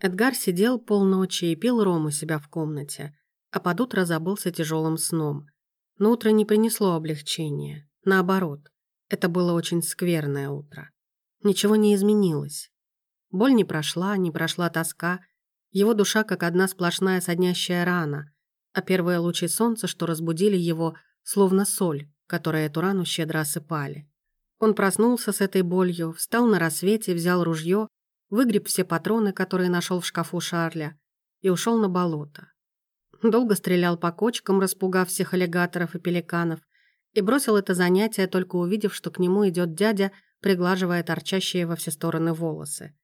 Эдгар сидел полночи и пил ром у себя в комнате, а под утро забылся тяжелым сном. Но утро не принесло облегчения. Наоборот, это было очень скверное утро. Ничего не изменилось. Боль не прошла, не прошла тоска. Его душа как одна сплошная соднящая рана, а первые лучи солнца, что разбудили его, словно соль, которая эту рану щедро осыпали. Он проснулся с этой болью, встал на рассвете, взял ружье, выгреб все патроны, которые нашел в шкафу Шарля, и ушел на болото. Долго стрелял по кочкам, распугав всех аллигаторов и пеликанов, и бросил это занятие, только увидев, что к нему идет дядя, приглаживая торчащие во все стороны волосы.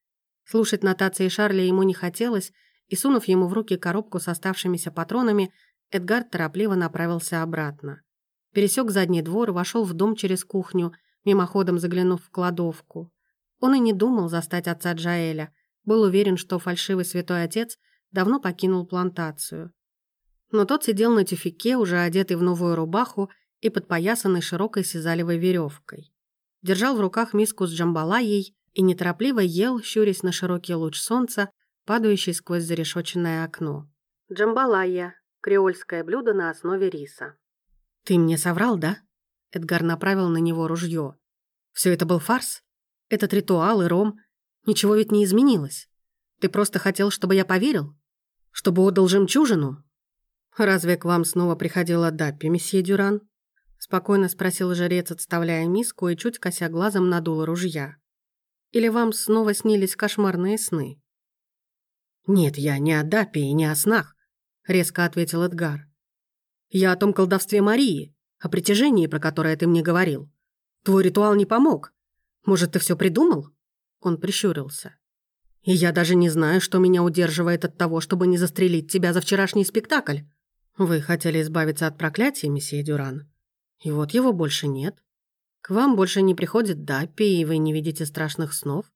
Слушать нотации Шарля ему не хотелось, и, сунув ему в руки коробку с оставшимися патронами, Эдгар торопливо направился обратно. Пересек задний двор, вошел в дом через кухню, мимоходом заглянув в кладовку. Он и не думал застать отца Джаэля, был уверен, что фальшивый святой отец давно покинул плантацию. Но тот сидел на тюфике, уже одетый в новую рубаху и подпоясанный широкой сизалевой веревкой. Держал в руках миску с джамбалаей и неторопливо ел, щурясь на широкий луч солнца, падающий сквозь зарешоченное окно. Джамбалая – креольское блюдо на основе риса. «Ты мне соврал, да?» Эдгар направил на него ружье. «Все это был фарс? Этот ритуал и ром? Ничего ведь не изменилось. Ты просто хотел, чтобы я поверил? Чтобы отдал жемчужину?» «Разве к вам снова приходила Даппи, месье Дюран?» Спокойно спросил жрец, отставляя миску и чуть кося глазом надула ружья. «Или вам снова снились кошмарные сны?» «Нет, я не о Даппе и не о снах», — резко ответил Эдгар. «Я о том колдовстве Марии, о притяжении, про которое ты мне говорил. Твой ритуал не помог. Может, ты все придумал?» Он прищурился. «И я даже не знаю, что меня удерживает от того, чтобы не застрелить тебя за вчерашний спектакль. Вы хотели избавиться от проклятия, месье Дюран. И вот его больше нет. К вам больше не приходит Даппи, и вы не видите страшных снов?»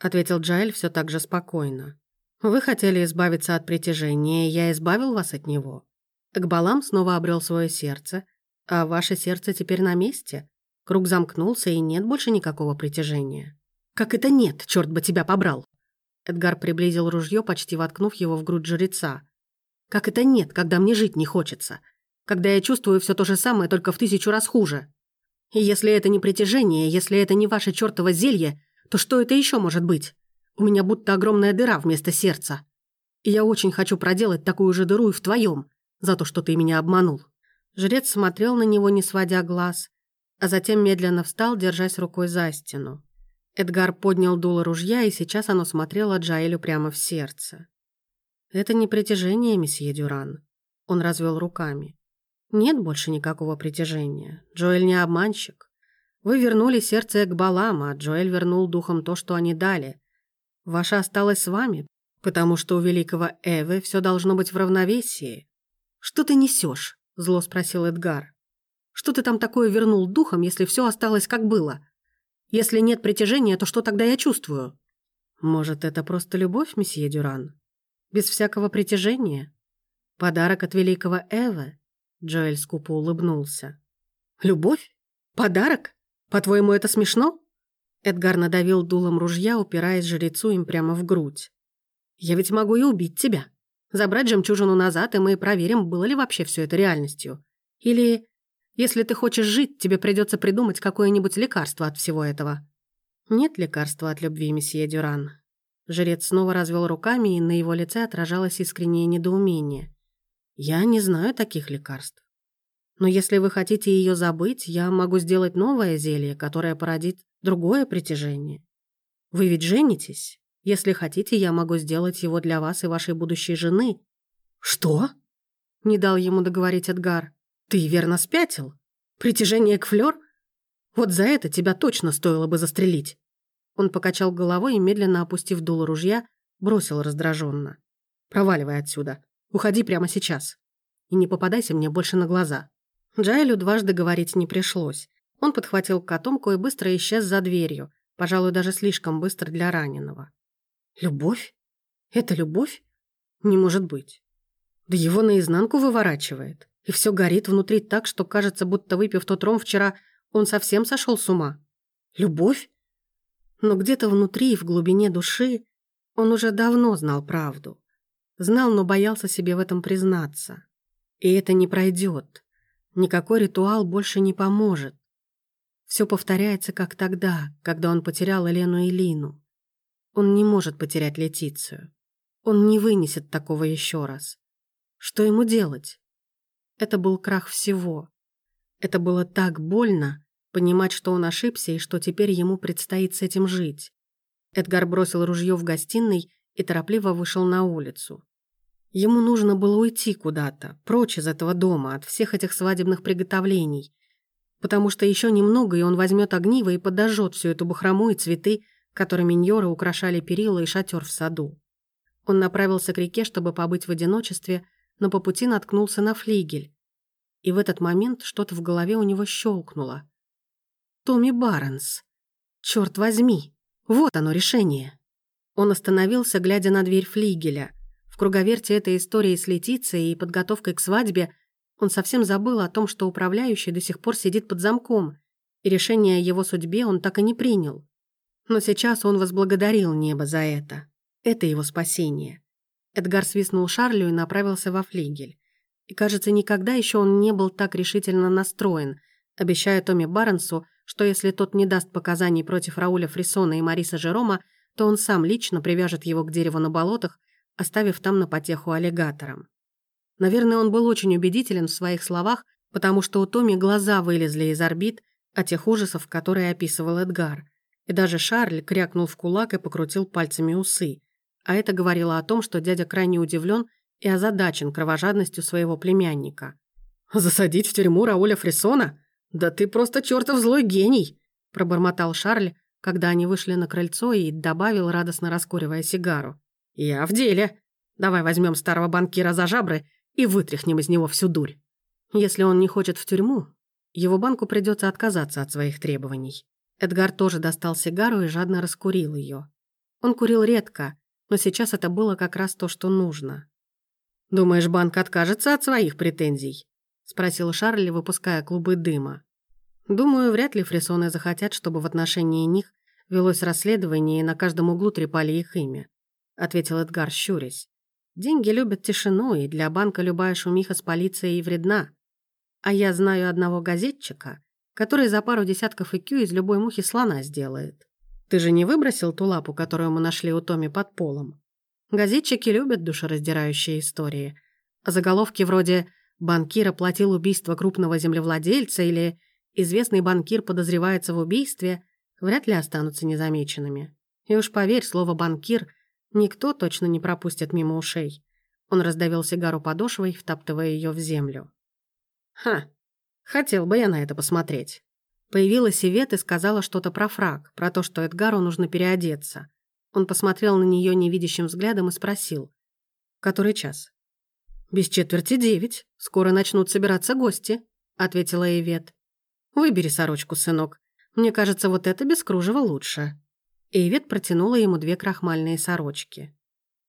Ответил Джаэль все так же спокойно. «Вы хотели избавиться от притяжения, и я избавил вас от него. Экбалам снова обрел свое сердце, а ваше сердце теперь на месте. Круг замкнулся, и нет больше никакого притяжения. Как это нет, черт бы тебя побрал? Эдгар приблизил ружье, почти воткнув его в грудь жреца. Как это нет, когда мне жить не хочется? Когда я чувствую все то же самое, только в тысячу раз хуже? И если это не притяжение, если это не ваше чертово зелье, то что это еще может быть? У меня будто огромная дыра вместо сердца. И я очень хочу проделать такую же дыру и в твоем, за то, что ты меня обманул. Жрец смотрел на него, не сводя глаз, а затем медленно встал, держась рукой за стену. Эдгар поднял дуло ружья, и сейчас оно смотрело Джаэлю прямо в сердце. «Это не притяжение, месье Дюран». Он развел руками. «Нет больше никакого притяжения. Джоэль не обманщик. Вы вернули сердце к Балам, а Джоэль вернул духом то, что они дали. Ваше осталось с вами, потому что у великого Эвы все должно быть в равновесии. Что ты несешь? зло спросил Эдгар. «Что ты там такое вернул духом, если все осталось как было? Если нет притяжения, то что тогда я чувствую?» «Может, это просто любовь, месье Дюран? Без всякого притяжения? Подарок от великого Эвы?» Джоэль скупо улыбнулся. «Любовь? Подарок? По-твоему, это смешно?» Эдгар надавил дулом ружья, упираясь жрецу им прямо в грудь. «Я ведь могу и убить тебя. Забрать жемчужину назад, и мы проверим, было ли вообще все это реальностью. Или, если ты хочешь жить, тебе придется придумать какое-нибудь лекарство от всего этого. Нет лекарства от любви, месье Дюран. Жрец снова развел руками, и на его лице отражалось искреннее недоумение. Я не знаю таких лекарств. Но если вы хотите ее забыть, я могу сделать новое зелье, которое породит другое притяжение. Вы ведь женитесь? Если хотите, я могу сделать его для вас и вашей будущей жены». «Что?» — не дал ему договорить Эдгар. «Ты верно спятил? Притяжение к флёр? Вот за это тебя точно стоило бы застрелить». Он покачал головой и, медленно опустив дуло ружья, бросил раздраженно. «Проваливай отсюда. Уходи прямо сейчас. И не попадайся мне больше на глаза». Джайлю дважды говорить не пришлось. Он подхватил котомку и быстро исчез за дверью, пожалуй, даже слишком быстро для раненого. Любовь? Это любовь? Не может быть. Да его наизнанку выворачивает. И все горит внутри так, что кажется, будто выпив тот ром вчера, он совсем сошел с ума. Любовь? Но где-то внутри, в глубине души, Он уже давно знал правду. Знал, но боялся себе в этом признаться. И это не пройдет. Никакой ритуал больше не поможет. Все повторяется, как тогда, когда он потерял Елену и Лину. Он не может потерять Летицию. Он не вынесет такого еще раз. Что ему делать? Это был крах всего. Это было так больно, понимать, что он ошибся и что теперь ему предстоит с этим жить. Эдгар бросил ружье в гостиной и торопливо вышел на улицу. Ему нужно было уйти куда-то, прочь из этого дома, от всех этих свадебных приготовлений, потому что еще немного, и он возьмет огниво и подожжет всю эту бахрому и цветы, которыми Ньоры украшали перила и шатер в саду. Он направился к реке, чтобы побыть в одиночестве, но по пути наткнулся на флигель. И в этот момент что-то в голове у него щелкнуло. Томми Барнс. Черт возьми, вот оно решение. Он остановился, глядя на дверь флигеля. В круговерте этой истории с Летицией и подготовкой к свадьбе он совсем забыл о том, что управляющий до сих пор сидит под замком, и решение о его судьбе он так и не принял. Но сейчас он возблагодарил небо за это. Это его спасение. Эдгар свистнул Шарлю и направился во флигель. И, кажется, никогда еще он не был так решительно настроен, обещая Томми Барнсу, что если тот не даст показаний против Рауля Фрисона и Мариса Жерома, то он сам лично привяжет его к дереву на болотах, оставив там на потеху аллигаторам. Наверное, он был очень убедителен в своих словах, потому что у Томми глаза вылезли из орбит от тех ужасов, которые описывал Эдгар. И даже Шарль крякнул в кулак и покрутил пальцами усы. А это говорило о том, что дядя крайне удивлен и озадачен кровожадностью своего племянника. «Засадить в тюрьму Рауля Фрисона? «Да ты просто чертов злой гений!» – пробормотал Шарль, когда они вышли на крыльцо и добавил, радостно раскуривая сигару. «Я в деле. Давай возьмем старого банкира за жабры и вытряхнем из него всю дурь. Если он не хочет в тюрьму, его банку придется отказаться от своих требований». Эдгар тоже достал сигару и жадно раскурил ее. Он курил редко, но сейчас это было как раз то, что нужно. «Думаешь, банк откажется от своих претензий?» спросил Шарль, выпуская клубы дыма. Думаю, вряд ли фрисоны захотят, чтобы в отношении них велось расследование и на каждом углу трепали их имя, ответил Эдгар, щурясь. Деньги любят тишину, и для банка любая шумиха с полицией вредна. А я знаю одного газетчика, который за пару десятков IQ из любой мухи слона сделает. Ты же не выбросил ту лапу, которую мы нашли у Томи под полом? Газетчики любят душераздирающие истории. А заголовки вроде банкир оплатил убийство крупного землевладельца или известный банкир подозревается в убийстве, вряд ли останутся незамеченными. И уж поверь, слово «банкир» никто точно не пропустит мимо ушей. Он раздавил сигару подошвой, втаптывая ее в землю. «Ха, хотел бы я на это посмотреть». Появилась Ивет и сказала что-то про фраг, про то, что Эдгару нужно переодеться. Он посмотрел на нее невидящим взглядом и спросил. «Который час?» «Без четверти девять. Скоро начнут собираться гости», — ответила Эйвет. «Выбери сорочку, сынок. Мне кажется, вот это без кружева лучше». Эйвет протянула ему две крахмальные сорочки.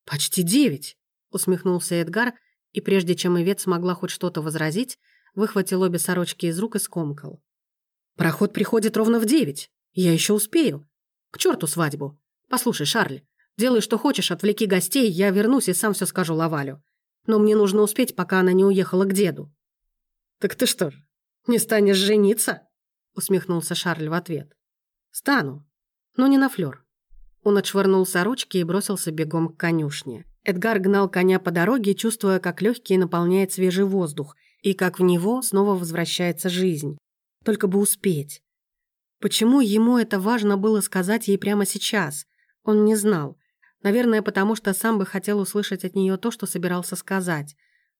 «Почти девять», — усмехнулся Эдгар, и прежде чем Эйвет смогла хоть что-то возразить, выхватил обе сорочки из рук и скомкал. «Проход приходит ровно в девять. Я еще успею. К черту свадьбу. Послушай, Шарль, делай, что хочешь, отвлеки гостей, я вернусь и сам все скажу Лавалю но мне нужно успеть, пока она не уехала к деду». «Так ты что не станешь жениться?» усмехнулся Шарль в ответ. «Стану, но не на флёр». Он отшвырнул сорочки и бросился бегом к конюшне. Эдгар гнал коня по дороге, чувствуя, как легкий наполняет свежий воздух и как в него снова возвращается жизнь. Только бы успеть. Почему ему это важно было сказать ей прямо сейчас? Он не знал. Наверное, потому что сам бы хотел услышать от нее то, что собирался сказать.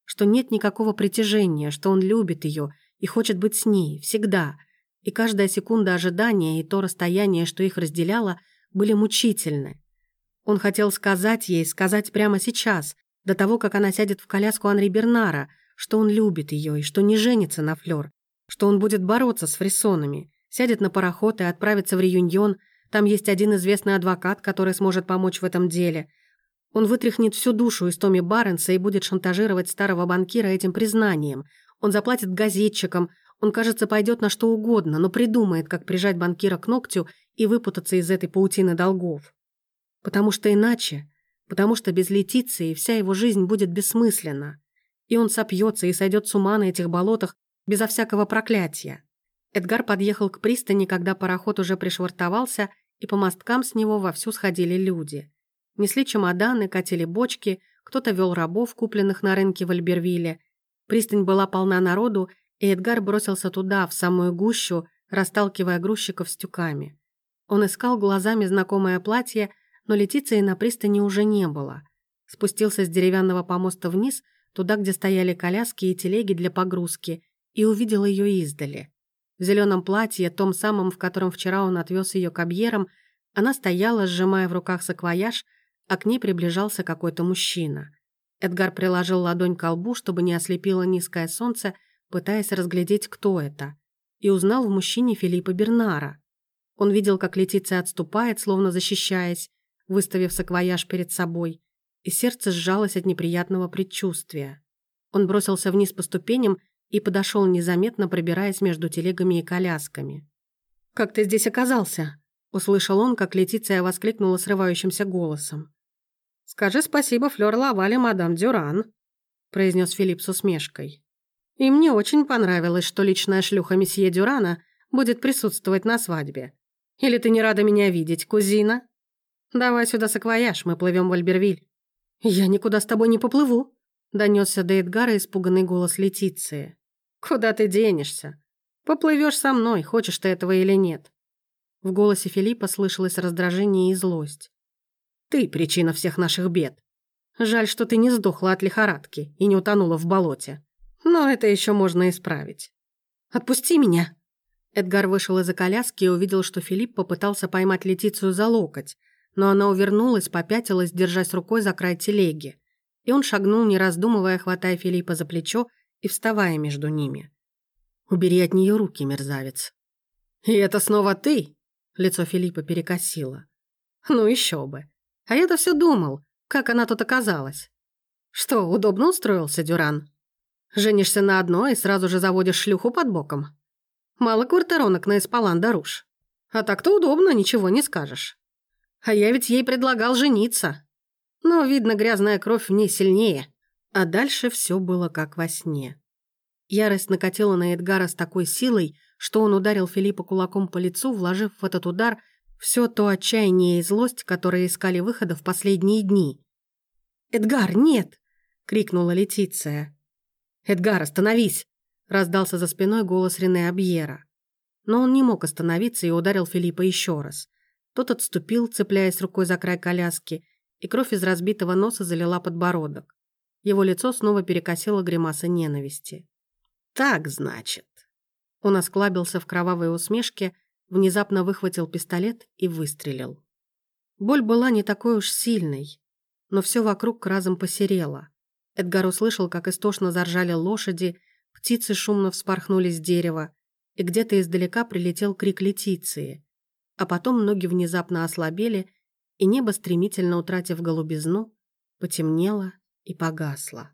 Что нет никакого притяжения, что он любит ее и хочет быть с ней, всегда. И каждая секунда ожидания и то расстояние, что их разделяло, были мучительны. Он хотел сказать ей, сказать прямо сейчас, до того, как она сядет в коляску Анри Бернара, что он любит ее и что не женится на Флёр, что он будет бороться с фрисонами, сядет на пароход и отправится в реюньон – там есть один известный адвокат, который сможет помочь в этом деле. Он вытряхнет всю душу из Томми Барренса и будет шантажировать старого банкира этим признанием. Он заплатит газетчикам, он, кажется, пойдет на что угодно, но придумает, как прижать банкира к ногтю и выпутаться из этой паутины долгов. Потому что иначе потому что без Летиции вся его жизнь будет бессмысленна, и он сопьется и сойдет с ума на этих болотах безо всякого проклятия. Эдгар подъехал к пристани, когда пароход уже пришвартовался, и по мосткам с него вовсю сходили люди. Несли чемоданы, катили бочки, кто-то вел рабов, купленных на рынке в Альбервилле. Пристань была полна народу, и Эдгар бросился туда, в самую гущу, расталкивая грузчиков с тюками. Он искал глазами знакомое платье, но Летиции на пристани уже не было. Спустился с деревянного помоста вниз, туда, где стояли коляски и телеги для погрузки, и увидел ее издали. В зеленом платье, том самом, в котором вчера он отвез ее к объерам, она стояла, сжимая в руках саквояж, а к ней приближался какой-то мужчина. Эдгар приложил ладонь к лбу, чтобы не ослепило низкое солнце, пытаясь разглядеть, кто это, и узнал в мужчине Филиппа Бернара. Он видел, как Летиция отступает, словно защищаясь, выставив саквояж перед собой, и сердце сжалось от неприятного предчувствия. Он бросился вниз по ступеням и подошел незаметно, пробираясь между телегами и колясками. «Как ты здесь оказался?» — услышал он, как Летиция воскликнула срывающимся голосом. «Скажи спасибо Флёр Лавале, мадам Дюран», — произнес Филипп с усмешкой. «И мне очень понравилось, что личная шлюха месье Дюрана будет присутствовать на свадьбе. Или ты не рада меня видеть, кузина? Давай сюда саквояж, мы плывем в Альбервиль». «Я никуда с тобой не поплыву», — донесся до Эдгара испуганный голос Летиции. «Куда ты денешься? Поплывешь со мной, хочешь ты этого или нет». В голосе Филиппа слышалось раздражение и злость. «Ты причина всех наших бед. Жаль, что ты не сдохла от лихорадки и не утонула в болоте. Но это еще можно исправить. Отпусти меня!» Эдгар вышел из-за коляски и увидел, что Филипп попытался поймать Летицию за локоть, но она увернулась, попятилась, держась рукой за край телеги. И он шагнул, не раздумывая, хватая Филиппа за плечо и вставая между ними. «Убери от нее руки, мерзавец». «И это снова ты?» Лицо Филиппа перекосило. «Ну еще бы. А я-то все думал, как она тут оказалась. Что, удобно устроился, Дюран? Женишься на одной и сразу же заводишь шлюху под боком? Мало квартиронок на Эспалан Даруш. А так-то удобно, ничего не скажешь. А я ведь ей предлагал жениться. Но, видно, грязная кровь в ней сильнее. А дальше все было как во сне. Ярость накатила на Эдгара с такой силой, что он ударил Филиппа кулаком по лицу, вложив в этот удар все то отчаяние и злость, которые искали выхода в последние дни. «Эдгар, нет!» — крикнула Летиция. «Эдгар, остановись!» — раздался за спиной голос Рене Абьера. Но он не мог остановиться и ударил Филиппа еще раз. Тот отступил, цепляясь рукой за край коляски, и кровь из разбитого носа залила подбородок. Его лицо снова перекосило гримаса ненависти. «Так, значит». Он осклабился в кровавой усмешке, внезапно выхватил пистолет и выстрелил. Боль была не такой уж сильной, но все вокруг разом посерело. Эдгар услышал, как истошно заржали лошади, птицы шумно вспорхнули с дерева, и где-то издалека прилетел крик Летиции. А потом ноги внезапно ослабели, и небо, стремительно утратив голубизну, потемнело и погасло.